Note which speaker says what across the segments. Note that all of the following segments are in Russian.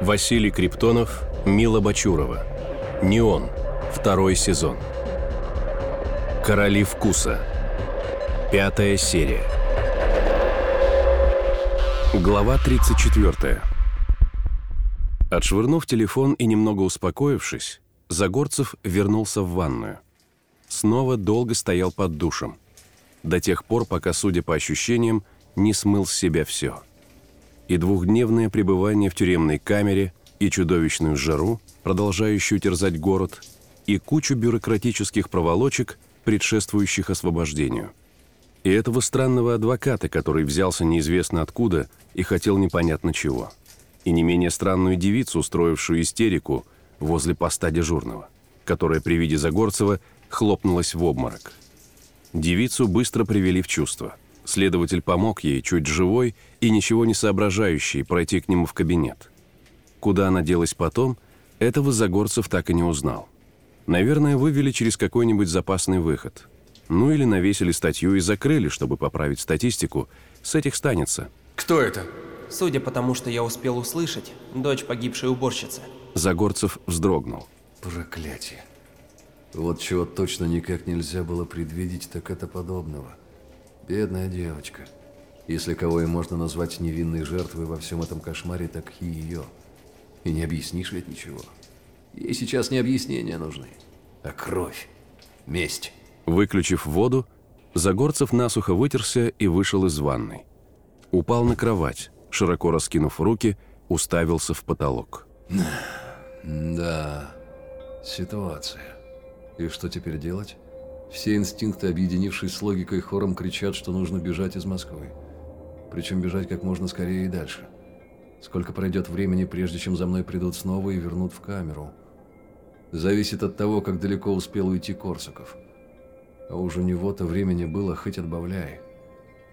Speaker 1: Василий Криптонов, Мила Бачурова. «Неон». Второй сезон. «Короли вкуса». Пятая серия. Глава 34. Отшвырнув телефон и немного успокоившись, Загорцев вернулся в ванную. Снова долго стоял под душем. До тех пор, пока, судя по ощущениям, не смыл с себя все. И двухдневное пребывание в тюремной камере, и чудовищную жару, продолжающую терзать город, и кучу бюрократических проволочек, предшествующих освобождению. И этого странного адвоката, который взялся неизвестно откуда и хотел непонятно чего. И не менее странную девицу, устроившую истерику возле поста дежурного, которая при виде Загорцева хлопнулась в обморок. Девицу быстро привели в чувство. Следователь помог ей, чуть живой и ничего не соображающей, пройти к нему в кабинет. Куда она делась потом, этого Загорцев так и не узнал. Наверное, вывели через какой-нибудь запасный выход. Ну или навесили статью и закрыли, чтобы поправить статистику. С этих станется.
Speaker 2: Кто это?
Speaker 3: Судя по тому, что я успел услышать, дочь погибшей уборщицы.
Speaker 1: Загорцев вздрогнул.
Speaker 4: Проклятие. Вот чего точно никак нельзя было предвидеть, так это подобного. Бедная девочка. Если кого и можно назвать невинной жертвой во всем этом кошмаре, так и ее. И не объяснишь ведь ничего. Ей сейчас не объяснения нужны, а кровь, месть.
Speaker 1: Выключив воду, Загорцев насухо вытерся и вышел из ванной. Упал на кровать, широко раскинув руки, уставился в потолок.
Speaker 4: Да, ситуация. И что теперь делать? Все инстинкты, объединившись с логикой хором, кричат, что нужно бежать из Москвы. Причем бежать как можно скорее и дальше. Сколько пройдет времени, прежде чем за мной придут снова и вернут в камеру. Зависит от того, как далеко успел уйти Корсаков. А уж у него-то времени было хоть отбавляй.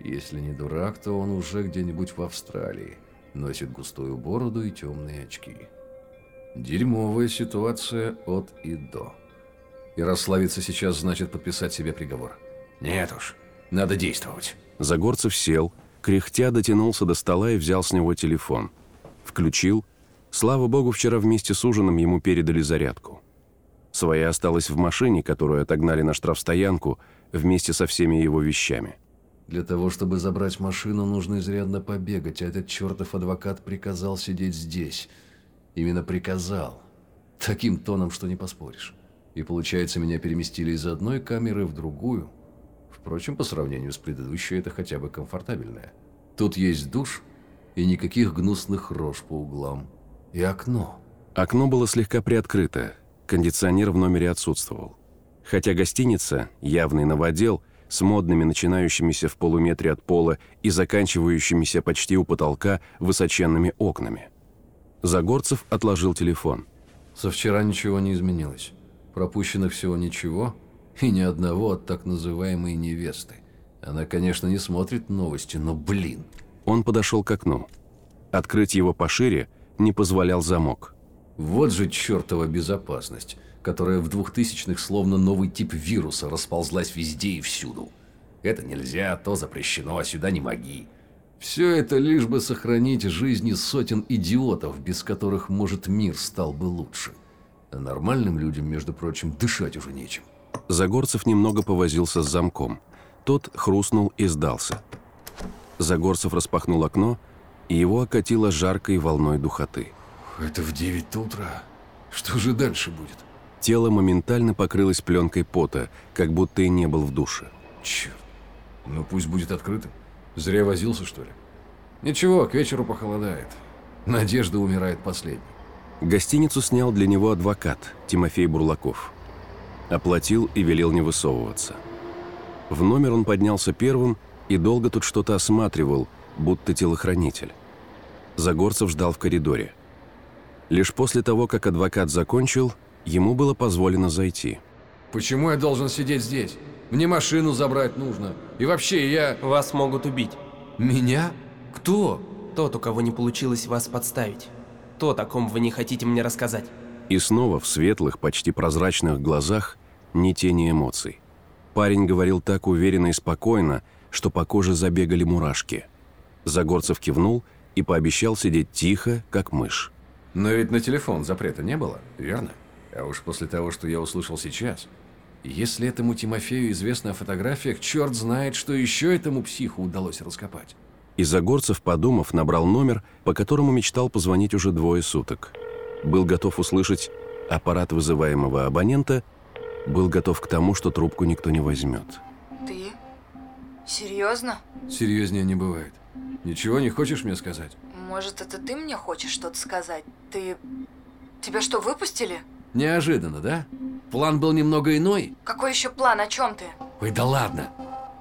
Speaker 4: Если не дурак, то он уже где-нибудь в Австралии. Носит густую бороду и темные очки. Дерьмовая ситуация от и до. И расслабиться сейчас значит подписать себе приговор. Нет уж, надо действовать.
Speaker 1: Загорцев сел, кряхтя дотянулся до стола и взял с него телефон. Включил. Слава богу, вчера вместе с ужином ему передали зарядку. Своя осталась в машине, которую отогнали на штрафстоянку вместе со всеми его вещами.
Speaker 4: Для того, чтобы забрать машину, нужно изрядно побегать, а этот чертов адвокат приказал сидеть здесь. Именно приказал. Таким тоном, что не поспоришь. И получается, меня переместили из одной камеры в другую. Впрочем, по сравнению с предыдущей, это хотя бы комфортабельное. Тут есть душ и никаких гнусных рож по углам. И окно.
Speaker 1: Окно было слегка приоткрыто. Кондиционер в номере отсутствовал. Хотя гостиница, явный новодел, с модными начинающимися в полуметре от пола и заканчивающимися почти у потолка высоченными окнами. Загорцев отложил телефон.
Speaker 4: Со вчера ничего не изменилось. Пропущено всего ничего и ни одного от так называемой невесты. Она, конечно, не смотрит новости, но блин.
Speaker 1: Он подошел к окну. Открыть его пошире не позволял замок.
Speaker 4: Вот же чертова безопасность, которая в двухтысячных словно новый тип вируса расползлась везде и всюду. Это нельзя, то запрещено, а сюда не моги. Все это лишь бы сохранить жизни сотен идиотов, без которых, может, мир стал бы лучше. А нормальным людям, между прочим, дышать уже нечем.
Speaker 1: Загорцев немного повозился с замком. Тот хрустнул и сдался. Загорцев распахнул окно, и его окатило жаркой волной духоты.
Speaker 4: Это в 9 утра. Что же дальше будет?
Speaker 1: Тело моментально покрылось пленкой пота, как будто и не был в душе.
Speaker 4: Черт. Ну пусть будет открытым. Зря возился, что ли? Ничего, к вечеру похолодает. Надежда умирает последней.
Speaker 1: Гостиницу снял для него адвокат Тимофей Бурлаков. Оплатил и велел не высовываться. В номер он поднялся первым и долго тут что-то осматривал, будто телохранитель. Загорцев ждал в коридоре. Лишь после того, как адвокат закончил, ему было позволено зайти.
Speaker 2: Почему я должен сидеть здесь? Мне машину забрать нужно. И вообще, я...
Speaker 3: Вас могут убить.
Speaker 2: Меня? Кто?
Speaker 3: Тот, у кого не получилось вас подставить. Тот, о ком вы не хотите мне рассказать.
Speaker 1: И снова в светлых, почти прозрачных глазах ни тени эмоций. Парень говорил так уверенно и спокойно, что по коже забегали мурашки. Загорцев кивнул и пообещал сидеть тихо, как мышь.
Speaker 4: Но ведь на телефон запрета не было, верно? А уж после того, что я услышал сейчас, если этому Тимофею известно о фотографиях, черт знает, что еще этому психу удалось раскопать.
Speaker 1: И Загорцев, подумав, набрал номер, по которому мечтал позвонить уже двое суток. Был готов услышать аппарат вызываемого абонента, был готов к тому, что трубку никто не возьмет.
Speaker 5: Ты? Серьезно?
Speaker 4: Серьезнее не бывает. Ничего не хочешь мне сказать?
Speaker 5: Может, это ты мне хочешь что-то сказать? Ты... Тебя что, выпустили?
Speaker 4: Неожиданно, да? План был немного иной?
Speaker 5: Какой еще план? О чем ты?
Speaker 4: Ой, да ладно.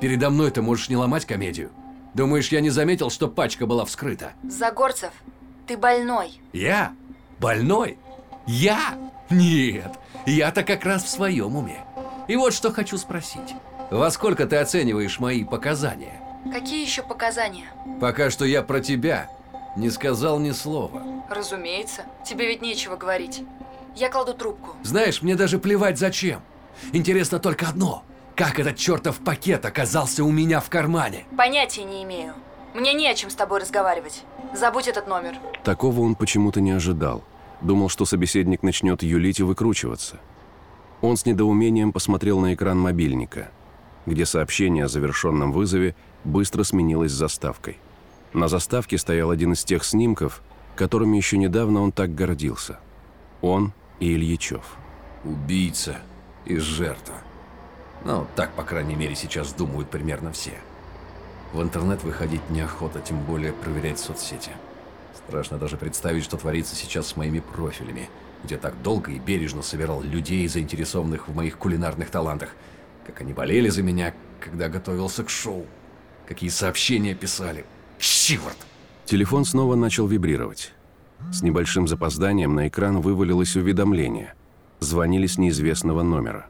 Speaker 4: Передо мной ты можешь не ломать комедию. Думаешь, я не заметил, что пачка была вскрыта?
Speaker 5: Загорцев, ты больной.
Speaker 4: Я? Больной? Я? Нет, я-то как раз в своем уме. И вот что хочу спросить. Во сколько ты оцениваешь мои показания?
Speaker 5: Какие еще показания?
Speaker 4: Пока что я про тебя не сказал ни слова.
Speaker 5: Разумеется. Тебе ведь нечего говорить. Я кладу трубку.
Speaker 4: Знаешь, мне даже плевать зачем. Интересно только одно. Как этот чертов пакет оказался у меня в кармане?
Speaker 5: Понятия не имею. Мне не о чем с тобой разговаривать. Забудь этот номер.
Speaker 1: Такого он почему-то не ожидал. Думал, что собеседник начнет юлить и выкручиваться. Он с недоумением посмотрел на экран мобильника, где сообщение о завершенном вызове быстро сменилось заставкой. На заставке стоял один из тех снимков, которыми еще недавно он так гордился. Он и Ильичев.
Speaker 4: Убийца и жертва. Ну, так, по крайней мере, сейчас думают примерно все. В интернет выходить неохота, тем более проверять соцсети. Страшно даже представить, что творится сейчас с моими профилями, где так долго и бережно собирал людей, заинтересованных в моих кулинарных талантах. Как они болели за меня, когда готовился к шоу. Какие сообщения писали. Черт!
Speaker 1: Телефон снова начал вибрировать. С небольшим запозданием на экран вывалилось уведомление. Звонили с неизвестного номера.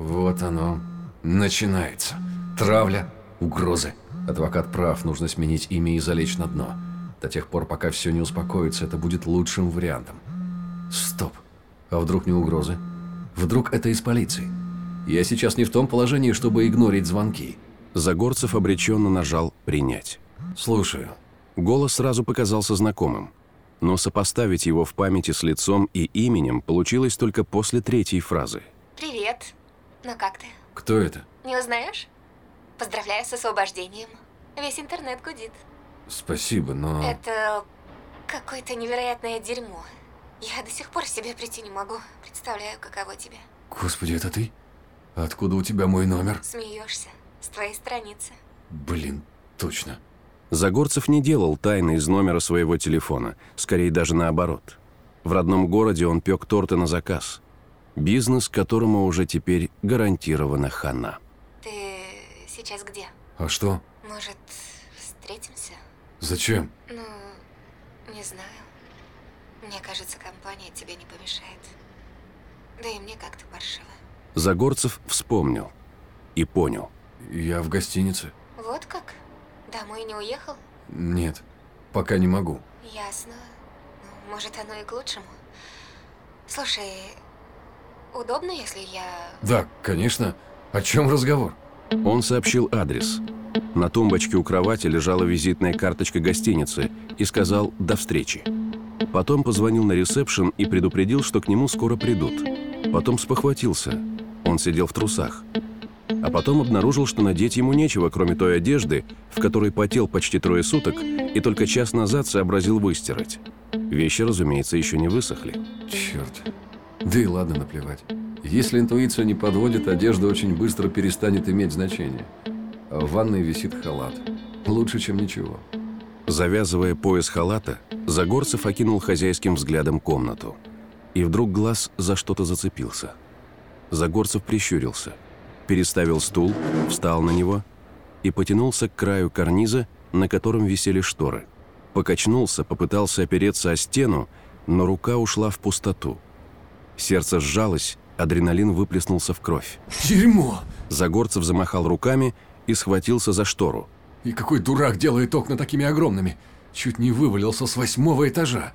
Speaker 4: Вот оно. Начинается. Травля, угрозы. Адвокат прав, нужно сменить имя и залечь на дно. До тех пор, пока все не успокоится, это будет лучшим вариантом. Стоп. А вдруг не угрозы? Вдруг это из полиции? Я сейчас не в том положении, чтобы игнорить звонки.
Speaker 1: Загорцев обреченно нажал «Принять».
Speaker 4: Слушаю.
Speaker 1: Голос сразу показался знакомым. Но сопоставить его в памяти с лицом и именем получилось только после третьей фразы.
Speaker 6: Привет. Ну как ты?
Speaker 4: Кто это?
Speaker 6: Не узнаешь? Поздравляю с освобождением. Весь интернет гудит.
Speaker 4: Спасибо, но...
Speaker 6: Это какое-то невероятное дерьмо. Я до сих пор в себя прийти не могу. Представляю, каково тебе.
Speaker 4: Господи, это ты? Откуда у тебя мой номер?
Speaker 6: Смеешься. С твоей страницы.
Speaker 4: Блин, точно.
Speaker 1: Загорцев не делал тайны из номера своего телефона, скорее даже наоборот. В родном городе он пек торты на заказ. Бизнес, которому уже теперь гарантирована хана.
Speaker 6: Ты сейчас где?
Speaker 4: А что?
Speaker 6: Может, встретимся?
Speaker 4: Зачем?
Speaker 6: Ну, не знаю. Мне кажется, компания тебе не помешает. Да и мне как-то паршиво.
Speaker 1: Загорцев вспомнил и понял.
Speaker 4: Я в гостинице.
Speaker 6: Вот как? Домой не уехал?
Speaker 4: Нет, пока не могу.
Speaker 6: Ясно. Ну, может, оно и к лучшему. Слушай, удобно, если я...
Speaker 4: Да, конечно. О чем разговор?
Speaker 1: Он сообщил адрес. На тумбочке у кровати лежала визитная карточка гостиницы и сказал «до встречи». Потом позвонил на ресепшн и предупредил, что к нему скоро придут. Потом спохватился. Он сидел в трусах. А потом обнаружил, что надеть ему нечего, кроме той одежды, в которой потел почти трое суток и только час назад сообразил выстирать. Вещи, разумеется, еще не высохли.
Speaker 4: Черт. Да и ладно, наплевать. Если интуиция не подводит, одежда очень быстро перестанет иметь значение. В ванной висит халат. Лучше, чем ничего.
Speaker 1: Завязывая пояс халата, Загорцев окинул хозяйским взглядом комнату. И вдруг глаз за что-то зацепился. Загорцев прищурился, переставил стул, встал на него и потянулся к краю карниза, на котором висели шторы. Покачнулся, попытался опереться о стену, но рука ушла в пустоту. Сердце сжалось, адреналин выплеснулся в кровь.
Speaker 4: Дерьмо!
Speaker 1: Загорцев замахал руками и схватился за штору.
Speaker 4: И какой дурак делает окна такими огромными? Чуть не вывалился с восьмого этажа.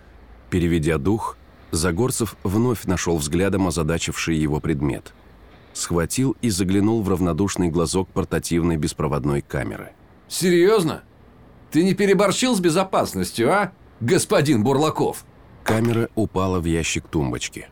Speaker 1: Переведя дух, Загорцев вновь нашел взглядом озадачивший его предмет. Схватил и заглянул в равнодушный глазок портативной беспроводной камеры.
Speaker 4: Серьезно? Ты не переборщил с безопасностью, а, господин Бурлаков?
Speaker 1: Камера упала в ящик тумбочки.